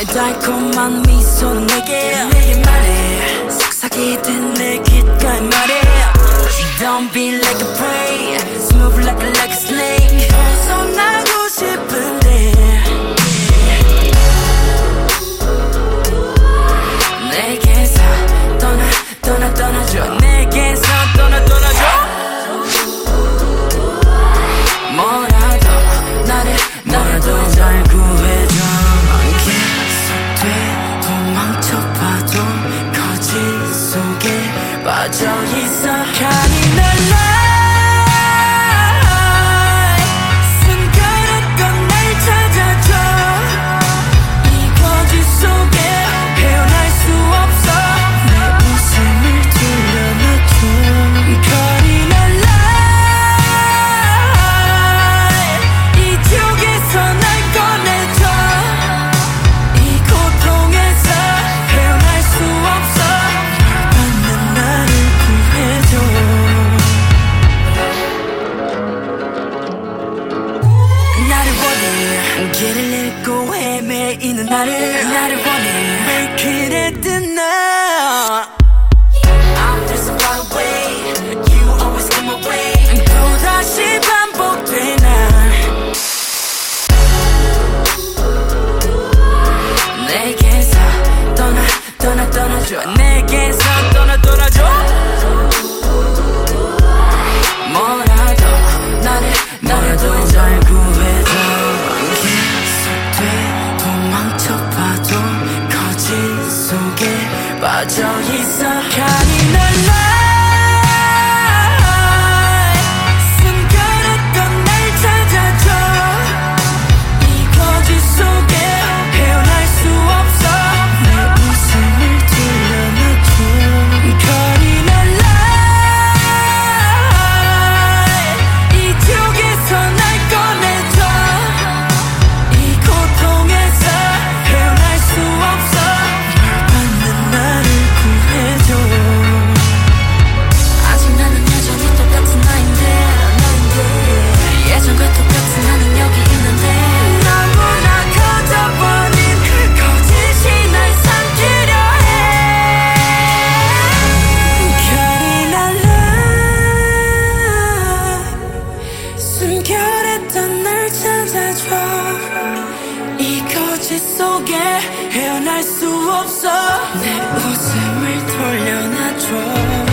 너의 달콤한 미소 내게 내게 말해. 속삭이듯 내 귓가에 말해. Don't be like a prey. Smooth like, a, like a snake. 벗어나고 싶은데. 내게서 떠나 떠나 떠나줘. 길을 잃고 헤매이는 나를 나를 원해 Make it at the now I'm just a far away You always come away 또다시 반복돼 난 내게서 떠나 떠나 떠나줘 젖어 있어. 이 거짓 속에 헤어날 수 없어. 내 웃음을 돌려놔줘.